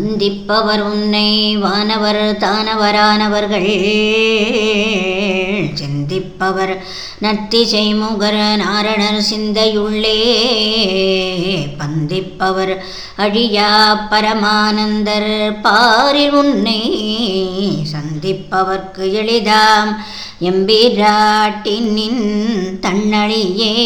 வந்திப்பவர் உன்னை வானவர் தானவரானவர்கள். சிந்திப்பவர் நத்திசை முகர நாரணர் சிந்தையுள்ளே. பந்திப்பவர் அழியா பரமானந்தர் பாரில் உன்னை. சந்திப்பவர்க்கு எளிதாம் எம்பிராட்டினின் தன்னழியே.